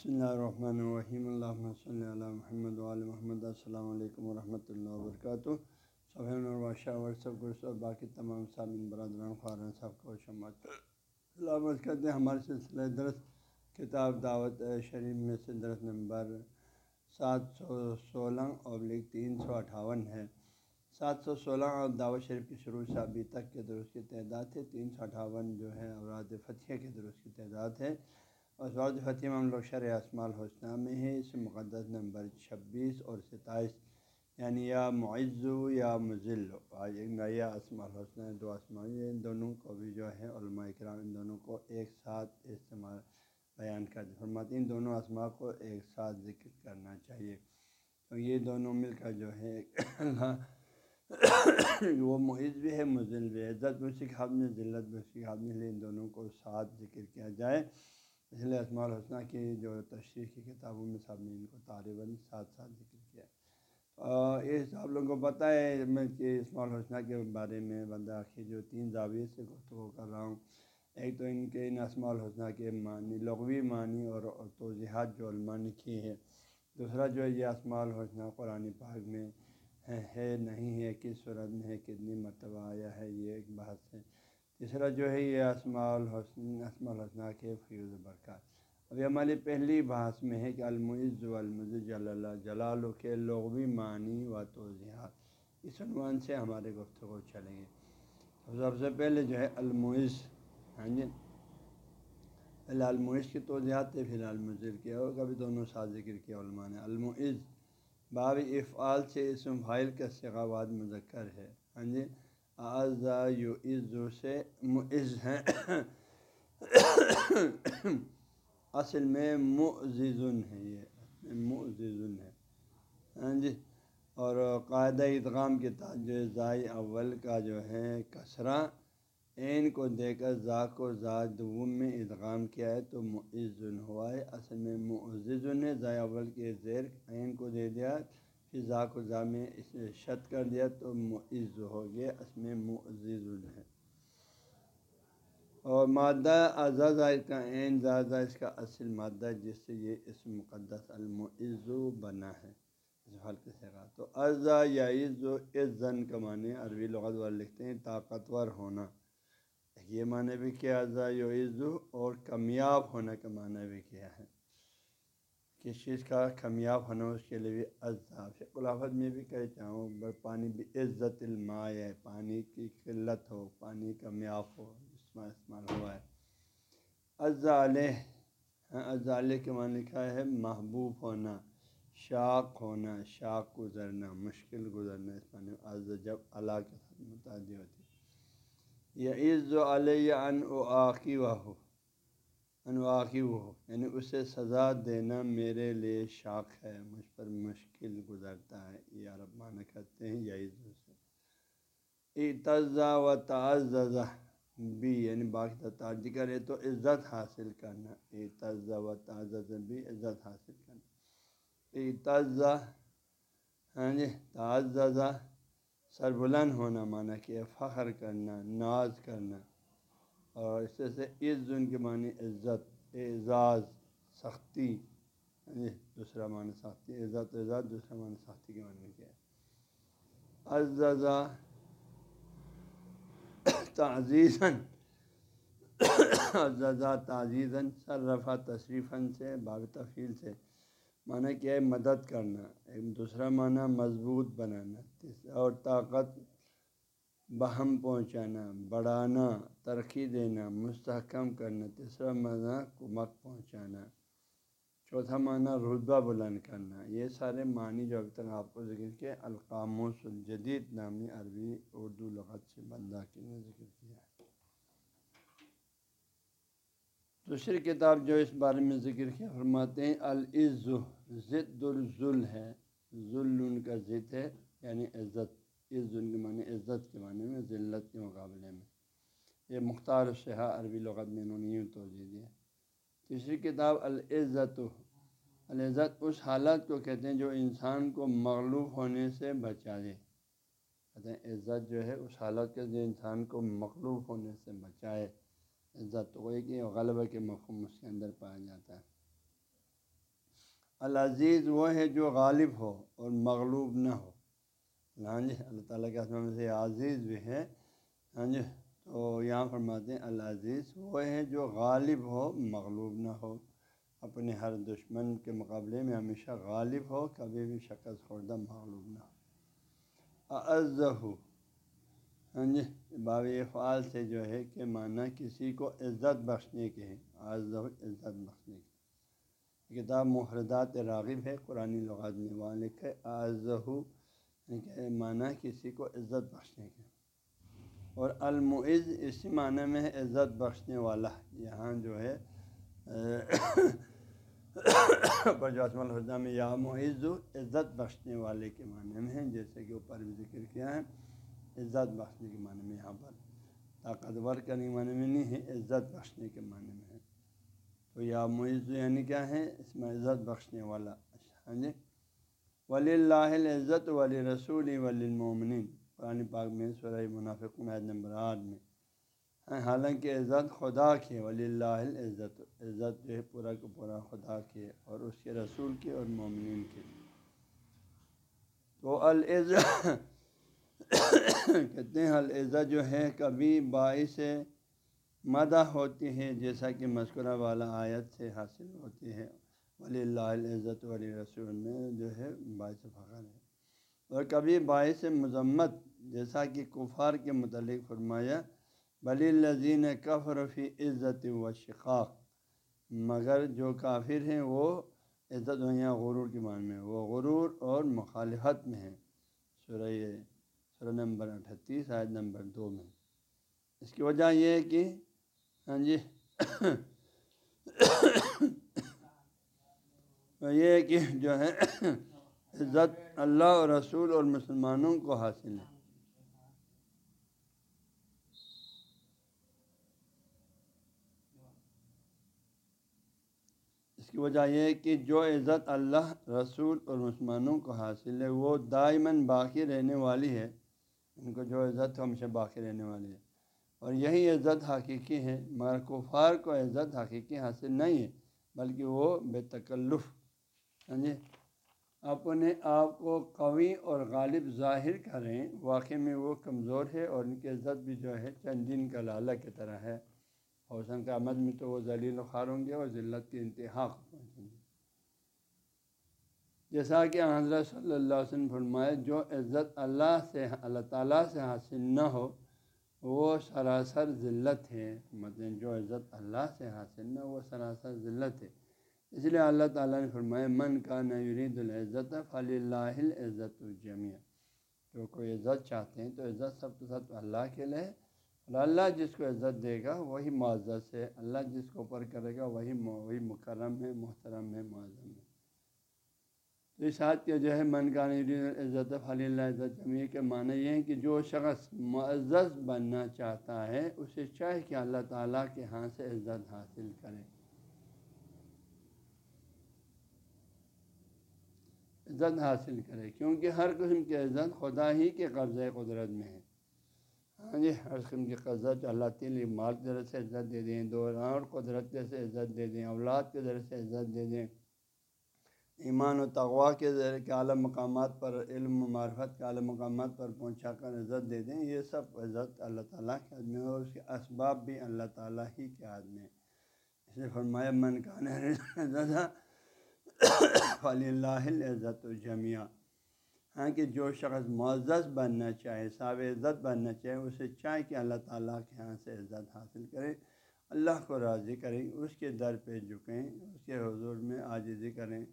بسم اللہ الرحمن الرحیم اللہ صلی اللہ محمد علیہ محمد السلام علیکم ورحمۃ اللہ وبرکاتہ صحیح البادشہ ورثب گرس اور باقی تمام صابن برادران خارن صاحب کو شمات سلامت کرتے ہیں ہمارے سلسلہ درس کتاب دعوت شریف میں سے درس نمبر سات سو سولہ ابلک تین سو اٹھاون ہے سات سو سولہ اور دعوت شریف کی شروع سے ابھی تک کے درست کی تعداد ہے. تین سو اٹھاون جو ہے، اوراد فتح کے درست کی تعداد ہے. اور سعود فتح ہم لوگ شرح اسماع الحسنہ میں ہے، اس مقدس نمبر چھبیس اور ستائیس یعنی یا معزو یا مزل آج ایک نیا اسماع الحسنہ دو اسماع ان دونوں کو بھی جو ہے علماء کرام، ان دونوں کو ایک ساتھ استعمال، بیان کر فرماتے ان دونوں اسماع کو ایک ساتھ ذکر کرنا چاہیے۔ تو یہ دونوں مل کر جو ہے وہ معز بھی ہے مزل بھی ہے۔ عزت بھی اسی کے ہاتھ میں ذلت بھی اسی کے ہاتھ میں ان دونوں کو ساتھ ذکر کیا جائے۔ اس لیے اسماع الحسنہ کی جو تشریح کی کتابوں میں سب نے ان کو طالباً ساتھ ساتھ ذکر کیا اور یہ آپ لوگوں کو پتہ ہے میں کہ اسماع الحسنہ کے بارے میں بندہ آخر جو تین زاویے سے گفتگو کر رہا ہوں، ایک تو ان کے ان اسماع الحسنہ کے معنی، لغوی معنی اور توضیحات جو علماء نے کی ہے دوسرا جو ہے، یہ اسماع الحسنہ قرآن پاک میں ہے نہیں ہے، کس صورت میں ہے، کتنی مرتبہ آیا ہے، یہ ایک بحث ہے۔ تیسرا جو ہے یہ اسماع الحسن اسماع الحسنہ کے فیوز برکات۔ ابھی ہماری پہلی بحث میں ہے کہ المعز و المز جل جلال کے لغوی معنی و توضیحات۔ اس عنوان سے ہمارے گفتگو چلیں گے۔ سب سے پہلے جو ہے المعز۔ ہاں جی۔ پہلے المعز کی توضیحات تھے پھر المزر کے اور کبھی دونوں ساتھ ذکر کیا علماء نے۔ المعز۔ باب افعال سے اسم فائل کا سغاواد مذکر ہے۔ ہاں جی۔ اعضا یو عزو سے معز ہیں۔ اصل میں معزن ہے یہ۔ معزن ہے ہاں جی۔ اور قاعدہ ادغام کے تحت جو زائ اول کا جو ہے، کسرہ۔ عین کو دے کر ذا کو ذا دوم میں ادغام کیا ہے تو معزن ہوا ہے۔ اصل میں معزن ہے۔ ضائع اول کے زیر عین کو دے دیا۔ پھر ذا کو ذا میں اس شت کر دیا تو معز ہو گیا، اس میں معزز ہے۔ اور مادہ اعزاز کا عین زازہ اس کا اصل مادہ، جس سے یہ اس مقدس المعز بنا ہے۔ اس حلقے سے کہا تو اعضا یا عز و عزن کا معنی عربی لغت والے لکھتے ہیں طاقتور ہونا۔ یہ معنی بھی کیا اعضا یو عزو اور کمیاب ہونے کا معنی بھی کیا ہے۔ کس چیز کا کمیاب ہونا اس کے لیے بھی اضاف خلافت میں بھی کہہ چاہوں پانی بھی عزت الماء ہے۔ پانی کی قلت ہو، پانی کمیاب ہو اس میں استعمال ہوا ہے۔ ازالح ازالح ہاں، کے معنی کیا ہے محبوب ہونا، شاق ہونا، شاق گزرنا، مشکل گزرنا۔ اس معنی از جب اللہ کے ساتھ متعدی ہوتی یہ عز و علیہ ان و عاقی و ہو انواقی ہو۔ یعنی اسے سزا دینا میرے لیے شاق ہے، مجھ پر مشکل گزرتا ہے۔ یہ عرب معنی کرتے ہیں یہی سے۔ اعتضا و تعزہ بھی یعنی باقی تاج کرے تو عزت حاصل کرنا۔ اعتضا و تعزہ بھی عزت حاصل کرنا۔ اعتضا ہاں جی تعزہ سربلند ہونا مانا کہ فخر کرنا، ناز کرنا۔ اور اس طرح سے عز ان کے معنی عزت، اعزاز، سختی یعنی دوسرا معنی سختی، عزت، اعزاز، دوسرا معنی سختی کے معنی کیا ہے؟ ازا تعزیزاً ازا تعزیزاً رفع تصریفاً سے، باب تفیل سے۔ معنی کیا ہے؟ مدد کرنا۔ ایک دوسرا معنی مضبوط بنانا، اور طاقت بہم پہنچانا، بڑھانا، ترقی دینا، مستحکم کرنا، تیسرا معنی کمک پہنچانا، چوتھا معنی رتبہ بلند کرنا، یہ سارے معنی جو ابھی تک آپ کو ذکر کیا القاموس الجدید نامی عربی اردو لغت سے بندہ کے نے ذکر کیا دوسری کتاب جو اس بارے میں ذکر کیا، فرماتے ہیں، العز، ضد الظل ہے، ذل ان کا ضد ہے یعنی عزت۔ اس کے معنی عزت کے معنی میں، ذلت کے مقابلے میں۔ یہ مختار الشہا عربی لغت میں انہوں نے یوں توجہ دیا تیسری کتاب، العزت۔ العزت اس حالت کو کہتے ہیں جو انسان کو مغلوب ہونے سے بچا دے۔ کہتے ہیں عزت جو ہے اس حالت کے جو انسان کو مغلوب ہونے سے بچائے۔ عزت تو وہی کہ غلبہ کے مفہوم اس کے اندر پایا جاتا ہے۔ العزیز وہ ہے جو غالب ہو اور مغلوب نہ ہو۔ ہاں جی اللہ تعالیٰ کے اسماء میں سے عزیز بھی ہے ہاں جی تو یہاں فرماتے ہیں، العزیز وہ ہے جو غالب ہو، مغلوب نہ ہو۔ اپنے ہر دشمن کے مقابلے میں ہمیشہ غالب ہو، کبھی بھی شکست خوردہ مغلوب نہ ہو۔ اعز ہو ہاں جی باب افعال سے جو ہے کہ معنی کسی کو عزت بخشنے کے ہیں۔ اعز عزت بخشنے کے۔ کتاب محردات راغب ہے، قرآن لغات میں وہاں لکھے اعز ہو معنی کسی کو عزت بخشنے کے۔ اور المعز اسی معنی میں ہے عزت بخشنے والا۔ یہاں جو ہے برجاسم الحدہ میں یا معز عزت بخشنے والے کے معنی میں ہے جیسے کہ اوپر بھی ذکر کیا ہے، عزت بخشنے کے معنی میں یہاں پر۔ طاقتور کرنے کے معنی میں نہیں ہے، عزت بخشنے کے معنی میں ہے۔ تو یا معز یعنی کیا ہے؟ اس میں عزت بخشنے والا۔ اچھا، ہاں جی؟ ولی اللہ عزت ولی رسول ولی المومنین قرآن پاک میں سورہ منافق عید نمبر آٹھ میں حالانکہ عزت خدا کی ولی اللہ عزت عزت جو ہے پورا کو پورا خدا کی اور اس کے رسول کی اور مومنین کی۔ تو العز کہتے ہیں، العزت جو ہے کبھی باعث مدہ ہوتی ہے، جیسا کہ مذکورہ والا آیت سے حاصل ہوتی ہے۔ ولی اللہ عزت ولی رسول میں جو ہے باعث فخر ہے۔ اور کبھی باعث مذمت جیسا کہ کفار کے متعلق فرمایا بلی الزین کفر فی عزت و شقاق مگر جو کافر ہیں وہ عزت و یہاں غرور کے معنی میں، وہ غرور اور مخالفت میں ہیں۔ سورہ سورہ نمبر اٹھتیس عائد نمبر دو میں۔ اس کی وجہ یہ ہے کہ ہاں جی یہ ہے کہ جو ہے عزت اللہ اور رسول اور مسلمانوں کو حاصل ہے۔ اس کی وجہ یہ ہے کہ جو عزت اللہ، رسول اور مسلمانوں کو حاصل ہے، وہ دائماً باقی رہنے والی ہے۔ ان کو جو عزت ہمیشہ باقی رہنے والی ہے۔ اور یہی عزت حقیقی ہے۔ مگر کفار کو عزت حقیقی حاصل نہیں ہے، بلکہ وہ بے تکلف جی اپنے آپ کو قوی اور غالب ظاہر کریں۔ واقع میں وہ کمزور ہے اور ان کی عزت بھی جو ہے چند دن کا لالہ کی طرح ہے۔ حوصن کا آمد میں تو وہ ذلیل و خار ہوں گے اور ذلت کی انتہا کو پہنچیں گے۔ جیسا کہ حضرت صلی اللہ علیہ وسلم فرمائے، جو عزت اللہ سے، اللہ تعالیٰ سے حاصل نہ ہو، وہ سراسر ذلت ہے۔ مطلب جو عزت اللہ سے حاصل نہ ہو، وہ سراسر ذلت ہے۔ اس لیے اللہ تعالیٰ نے فرمایا، من کا نرید العزت فلی اللہ عزت الجمیہ جو کوئی عزت چاہتے ہیں تو عزت سب کے سب اللہ کے لیے اور اللہ جس کو عزت دے گا، وہی معزز ہے۔ اللہ جس کو اوپر کرے گا، وہی وہی مکرم ہے، محترم ہے، معظم ہے۔ تو اس حد کے جو ہے، من کا نرید عزت فلی اللہ عزت جمیہ کے معنی یہ ہے کہ جو شخص معزز بننا چاہتا ہے، اسے چاہے کہ اللہ تعالیٰ کے ہاں سے عزت حاصل کرے۔ عزت حاصل کرے، کیونکہ ہر قسم کی عزت خدا ہی کے قبضۂ قدرت میں ہے۔ ہاں جی ہر قسم کی قدرت اللہ تعالی مال کی ذریعے سے عزت دے دیں دو اور قدرت سے عزت دے دیں، اولاد کے ذریعے سے عزت دے دیں۔ ایمان و تغوا کے ذریعے کے اعلیٰ مقامات پر، علم و معرفت کے اعلیٰ مقامات پر پہنچا کر عزت دے دیں، یہ سب عزت اللہ تعالیٰ کے آدمی ہے اور اس کے اسباب بھی اللہ تعالیٰ ہی کے آدمی اس اسے فرمایا، من کا فلی اللہ عزت الجمیہ ہاں کہ جو شخص معزز بننا چاہے صاب عزت بننا چاہے، اسے چاہے کہ اللہ تعالیٰ کے یہاں سے عزت حاصل کرے، اللہ کو راضی کریں اس کے در پہ جھکیں، اس کے حضور میں عاجزی کریں۔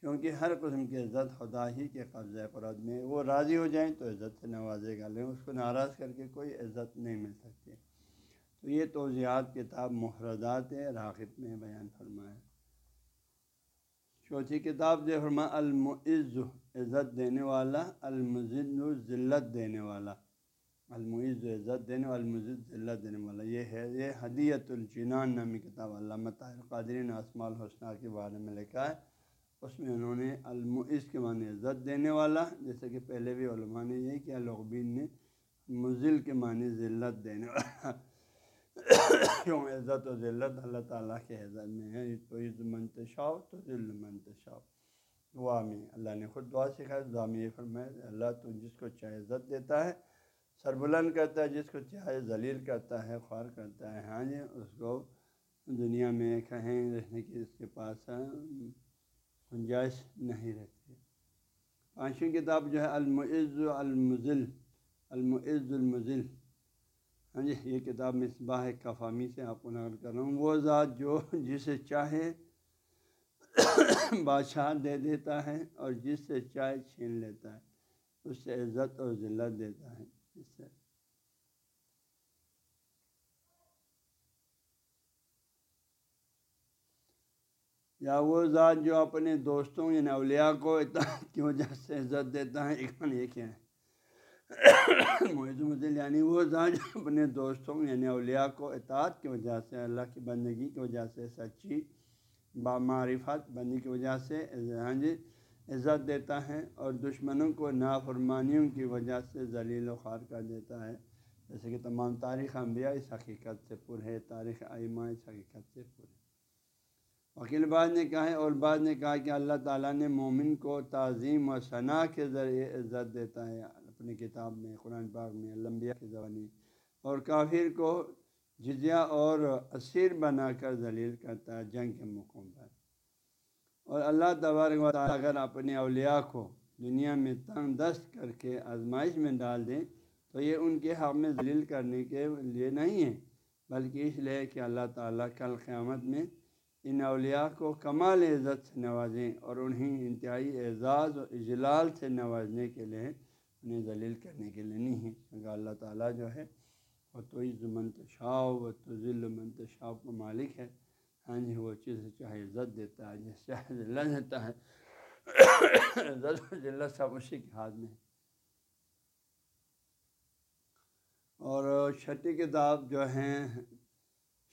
کیونکہ ہر قسم کی عزت خدا ہی کے قبضۂ قرض میں، وہ راضی ہو جائیں تو عزت سے نوازے گا، لیکن اس کو ناراض کر کے کوئی عزت نہیں مل سکتی۔ تو یہ توضیعات کتاب محردات راغب میں بیان فرمائے۔ چوتھی کتاب جو فرما المعز، عزت دینے والا المزد ذلت دینے والا۔ المعز، عزت دینے والا المزد ذلت دینے والا۔ یہ ہے، یہ حدیت الجنان نامی کتاب علامہ طاہر قادرین اسماء الحسنہ کے بارے میں لکھا ہے۔ اس میں انہوں نے المعز کے معنی عزت دینے والا، جیسے کہ پہلے بھی علماء نے یہ کیا لغبین نے مزل کے معنی ذلت دینے والا۔ کیوں عزت و ذلت اللہ تعالیٰ کے عزت میں ہے، تو عز منتشاؤ تو ذل منتشاؤ۔ دعا میں اللہ نے خود دعا سکھایا دعا میں یہ فرمایا، اللہ تو جس کو چاہے عزت دیتا ہے سربلند کرتا ہے، جس کو چاہے ذلیل کرتا ہے، خوار کرتا ہے ہاں جی اس کو دنیا میں کہیں رہنے کی، اس کے پاس گنجائش نہیں رہتی۔ پانچویں کتاب جو ہے، المعز المزل المعز المزل ہاں جی یہ کتاب مصباح کفامی سے آپ کو نقل کر رہا ہوں۔ وہ ذات جو جسے چاہے بادشاہ دے دیتا ہے اور جس سے چائے چھین لیتا ہے، اس سے عزت اور ذلت دیتا ہے۔ اس سے۔ یا وہ ذات جو اپنے دوستوں یعنی اولیاء کو اطاعت کی وجہ سے عزت دیتا ہے، ایک یہ کیا ہے مدل یعنی وہ ذات اپنے دوستوں یعنی اولیاء کو اطاعت کی وجہ سے، اللہ کی بندگی کی وجہ سے، سچی بامعرفت بندی کی وجہ سے ہاں جی عزت دیتا ہے اور دشمنوں کو نافرمانیوں کی وجہ سے ذلیل و خوار کر دیتا ہے۔ جیسے کہ تمام تاریخ انبیاء اس حقیقت سے پر ہے، تاریخ آئمہ اس حقیقت سے پر ہے۔ وکیل بعد نے کہا ہے، اور بعد نے کہا کہ اللہ تعالیٰ نے مومن کو تعظیم و ثناء کے ذریعے عزت دیتا ہے۔ اپنی کتاب میں، قرآن پاک میں لمبیا کی زبانی۔ اور کافر کو جزیہ اور اسیر بنا کر ذلیل کرتا ہے جنگ کے موقعوں پر۔ اور اللہ تبارک و تعالیٰ اگر اپنے اولیاء کو دنیا میں تنگ دست کر کے آزمائش میں ڈال دیں، تو یہ ان کے حق میں ذلیل کرنے کے لیے نہیں ہے، بلکہ اس لیے کہ اللہ تعالیٰ کل قیامت میں ان اولیاء کو کمال عزت سے نوازیں اور انہیں انتہائی اعزاز و اجلال سے نوازنے کے لیے انہیں ذلیل کرنے کے لیے نہیں ہے۔ کیونکہ اللہ تعالیٰ جو ہے وہ تو عز منتشا و تو ذل منتشا کو مالک ہے ہاں جی وہ چیز چاہے عزت دیتا ہے، جس چاہے ذلت دیتا ہے، عزت و ذلت سب اسی کے ہاتھ میں اور چھٹی کتاب جو ہیں،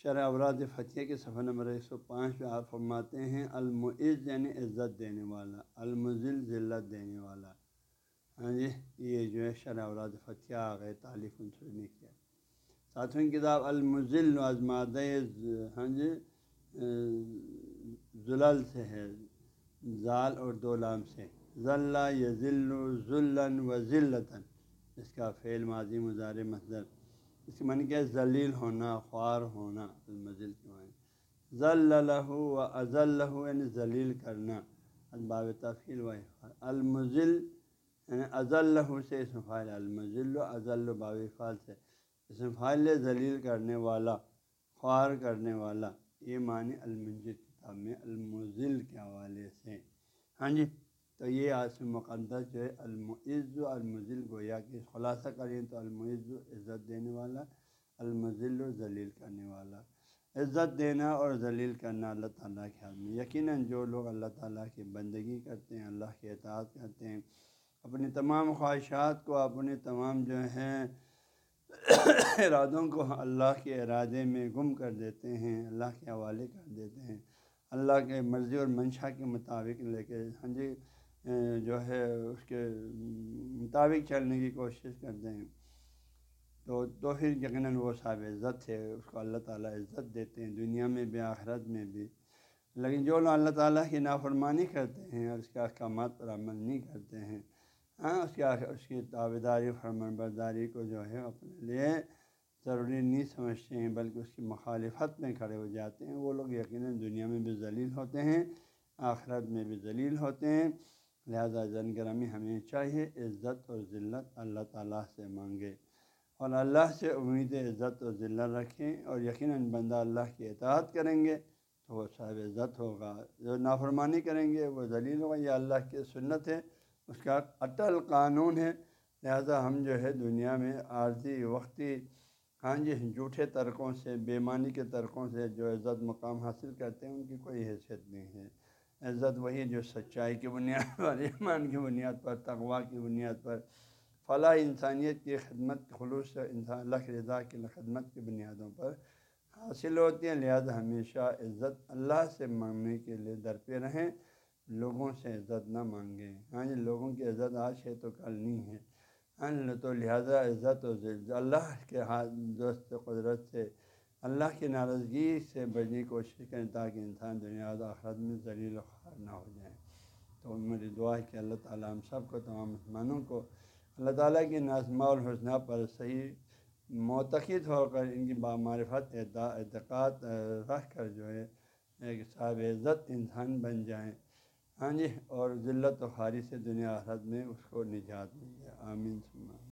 شرح اوراد فتح کے صفحہ نمبر ایک سو پانچ پہ آپ فرماتے ہیں، المعز یعنی عزت دینے والا المزل ذلت دینے والا۔ ہاں جی یہ جو ہے شرح اوراد فتح آ گئے تعلیف انصر نے کیا۔ ساتویں کتاب المزل ازماد ہاں جی ذلل سے ہے۔ ذال اور دو لام سے۔ ذلہ یذل ذلن و ذلتاً اس کا فعل ماضی مظاہر مصدر۔ اس کے معنی کیا ذلیل ہونا، خوار ہونا المزل کے معنی۔ ذل و ازل یعنی ذلیل کرنا۔ الباب تفیل و المزل یعنی ازل سے اسم فائل المزل و ازل و باب فال سے۔ اسم فائل ذلیل کرنے والا خوار کرنے والا، یہ معنی المنجد کتاب میں المزل کے حوالے سے۔ ہاں جی تو یہ آسم مقدس جو ہے، المعز و المزل گویا کہ خلاصہ کریں تو المعز عزت دینے والا المزل و ذلیل کرنے والا۔ عزت دینا اور ذلیل کرنا اللہ تعالیٰ کے حال میں۔ یقیناً جو لوگ اللہ تعالیٰ کی بندگی کرتے ہیں، اللہ کے اطاعت کرتے ہیں اپنی تمام خواہشات کو اپنے تمام جو ہیں ارادوں کو اللہ کے ارادے میں گم کر دیتے ہیں، اللہ کے حوالے کر دیتے ہیں۔ اللہ کے مرضی اور منشا کے مطابق لے کے ہاں جی جو ہے، اس کے مطابق چلنے کی کوشش کرتے ہیں۔ تو تو پھر یقیناً وہ صاحب عزت ہے، اس کو اللہ تعالیٰ عزت دیتے ہیں، دنیا میں بھی، آخرت میں بھی۔ لیکن جو لوگ اللہ تعالیٰ کی نافرمانی کرتے ہیں اور اس کے احکامات پر عمل نہیں کرتے ہیں ہاں اس کے اس کی داری فرمان برداری کو جو ہے اپنے لیے ضروری نہیں سمجھتے ہیں، بلکہ اس کی مخالفت میں کھڑے ہو جاتے ہیں۔ وہ لوگ یقیناً دنیا میں بھی ذلیل ہوتے ہیں، آخرت میں بھی ذلیل ہوتے ہیں۔ لہذا زن گرامی ہمیں چاہیے، عزت اور ذلت اللہ تعالیٰ سے مانگے۔ اور اللہ سے امید، عزت و ذلت رکھیں۔ اور یقیناً بندہ اللہ کی اطاعت کریں گے تو وہ صاحب عزت ہوگا۔ جو نافرمانی کریں گے، وہ ذلیل ہوگا، یہ اللہ کی سنت ہے۔ اس کا اٹل قانون ہے۔ لہذا ہم جو ہے دنیا میں عارضی وقتی ہاں جی جھوٹے ترکوں سے بےمانی کے ترکوں سے جو عزت مقام حاصل کرتے ہیں، ان کی کوئی حیثیت نہیں ہے۔ عزت وہی جو سچائی کی بنیاد پر، ایمان کی بنیاد پر تغوا کی بنیاد پر، فلاح انسانیت کی خدمت، خلوص انسان اللہ کی رضا کی خدمت کی بنیادوں پر حاصل ہوتی ہیں۔ لہذا ہمیشہ عزت اللہ سے مانگنے کے لیے درپے رہیں۔ لوگوں سے عزت نہ مانگیں ہاں جی لوگوں کی عزت آج ہے تو کل نہیں ہے ہاں تو لہٰذا عزت و اللہ کے ہاتھ دوست قدرت سے اللہ کی ناراضگی سے بچنے کی کوشش کریں تاکہ انسان دنیا آخرت میں ذلیل و خوار نہ ہو جائے تو میری دعا ہے کہ اللہ تعالیٰ ہم سب کو تمام مسلمانوں کو اللہ تعالیٰ کی نازمہ الحسنہ پر صحیح معتقد ہو کر ان کی بامعرفت اعتقاد رکھ کر جو ہے ایک صاحب عزت انسان بن جائیں ہاں جی اور ذلت و خاری سے دنیا حرت میں اس کو نجات مل گیا آمین سمان.